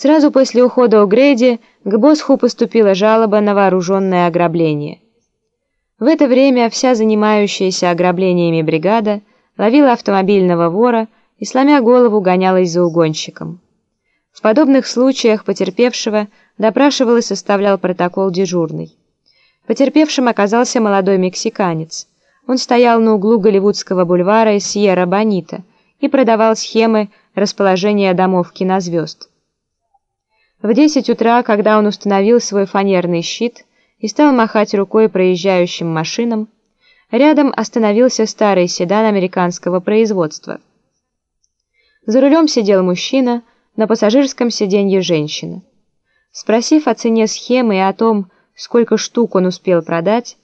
Сразу после ухода О'Грейди к Босху поступила жалоба на вооруженное ограбление. В это время вся занимающаяся ограблениями бригада ловила автомобильного вора и, сломя голову, гонялась за угонщиком. В подобных случаях потерпевшего допрашивал и составлял протокол дежурный. Потерпевшим оказался молодой мексиканец. Он стоял на углу Голливудского бульвара и Сьерра-Бонита и продавал схемы расположения домов кинозвезд. В 10 утра, когда он установил свой фанерный щит и стал махать рукой проезжающим машинам, рядом остановился старый седан американского производства. За рулем сидел мужчина, на пассажирском сиденье женщина. Спросив о цене схемы и о том, сколько штук он успел продать,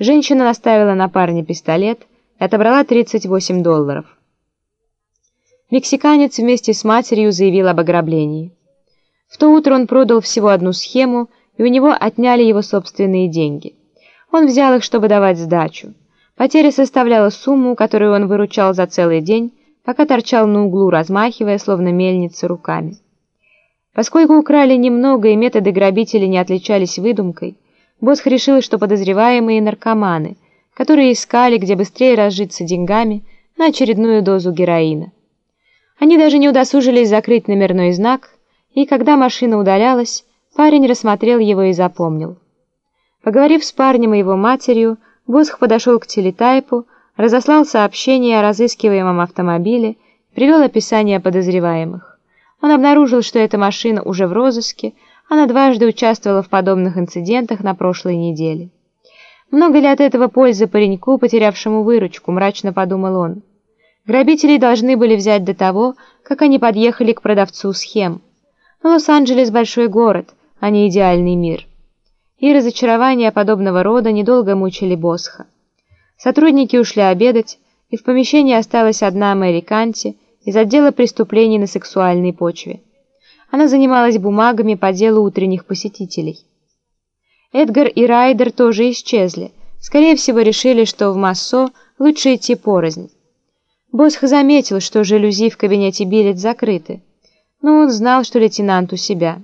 женщина наставила на парня пистолет и отобрала 38 долларов. Мексиканец вместе с матерью заявил об ограблении. В то утро он продал всего одну схему, и у него отняли его собственные деньги. Он взял их, чтобы давать сдачу. Потеря составляла сумму, которую он выручал за целый день, пока торчал на углу, размахивая, словно мельница, руками. Поскольку украли немного и методы грабителей не отличались выдумкой, Босх решил, что подозреваемые наркоманы, которые искали, где быстрее разжиться деньгами на очередную дозу героина. Они даже не удосужились закрыть номерной знак, и когда машина удалялась, парень рассмотрел его и запомнил. Поговорив с парнем и его матерью, Босх подошел к телетайпу, разослал сообщение о разыскиваемом автомобиле, привел описание подозреваемых. Он обнаружил, что эта машина уже в розыске, она дважды участвовала в подобных инцидентах на прошлой неделе. Много ли от этого пользы пареньку, потерявшему выручку, мрачно подумал он. Грабителей должны были взять до того, как они подъехали к продавцу схем. Лос-Анджелес – большой город, а не идеальный мир. И разочарования подобного рода недолго мучили Босха. Сотрудники ушли обедать, и в помещении осталась одна Мэри Канти из отдела преступлений на сексуальной почве. Она занималась бумагами по делу утренних посетителей. Эдгар и Райдер тоже исчезли. Скорее всего, решили, что в Массо лучше идти порознь. Босх заметил, что жалюзи в кабинете Биллет закрыты, но он знал, что лейтенант у себя.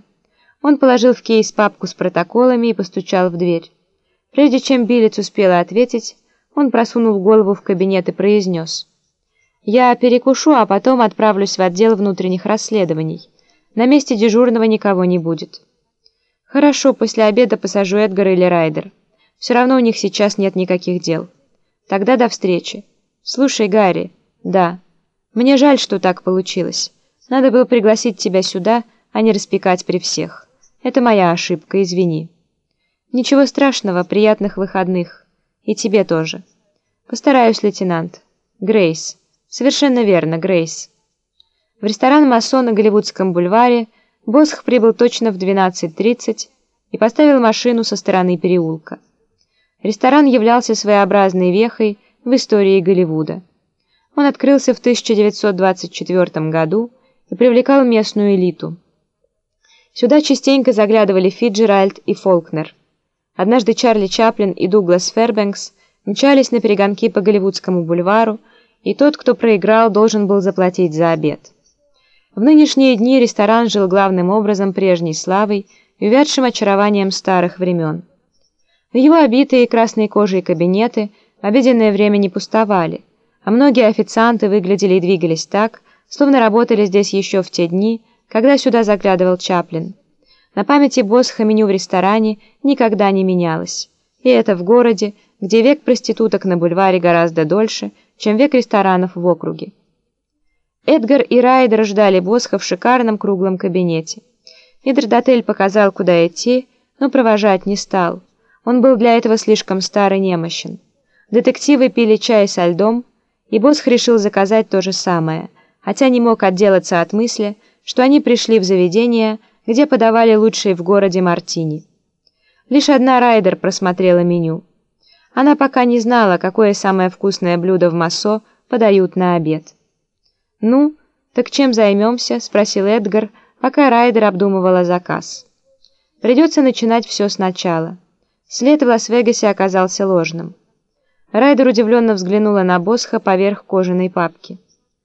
Он положил в кейс папку с протоколами и постучал в дверь. Прежде чем Биллет успела ответить, он просунул голову в кабинет и произнес. «Я перекушу, а потом отправлюсь в отдел внутренних расследований. На месте дежурного никого не будет». «Хорошо, после обеда посажу Эдгара или Райдер. Все равно у них сейчас нет никаких дел. Тогда до встречи. Слушай, Гарри». «Да. Мне жаль, что так получилось. Надо было пригласить тебя сюда, а не распекать при всех. Это моя ошибка, извини». «Ничего страшного, приятных выходных». И тебе тоже. Постараюсь, лейтенант. Грейс. Совершенно верно, Грейс. В ресторан «Массон» на Голливудском бульваре Босх прибыл точно в 12.30 и поставил машину со стороны переулка. Ресторан являлся своеобразной вехой в истории Голливуда. Он открылся в 1924 году и привлекал местную элиту. Сюда частенько заглядывали Фиджеральд и Фолкнер. Однажды Чарли Чаплин и Дуглас Фербенкс мчались на перегонки по Голливудскому бульвару, и тот, кто проиграл, должен был заплатить за обед. В нынешние дни ресторан жил главным образом прежней славой и увядшим очарованием старых времен. В его обитые красной кожей кабинеты обеденное время не пустовали, а многие официанты выглядели и двигались так, словно работали здесь еще в те дни, когда сюда заглядывал Чаплин. На памяти Босха меню в ресторане никогда не менялось. И это в городе, где век проституток на бульваре гораздо дольше, чем век ресторанов в округе. Эдгар и Райдер ждали Босха в шикарном круглом кабинете. Митрдотель показал, куда идти, но провожать не стал. Он был для этого слишком стар и немощен. Детективы пили чай со льдом, и Босх решил заказать то же самое, хотя не мог отделаться от мысли, что они пришли в заведение, где подавали лучшие в городе мартини. Лишь одна Райдер просмотрела меню. Она пока не знала, какое самое вкусное блюдо в Массо подают на обед. «Ну, так чем займемся?» — спросил Эдгар, пока Райдер обдумывала заказ. «Придется начинать все сначала». След в Лас-Вегасе оказался ложным. Райдер удивленно взглянула на Босха поверх кожаной папки.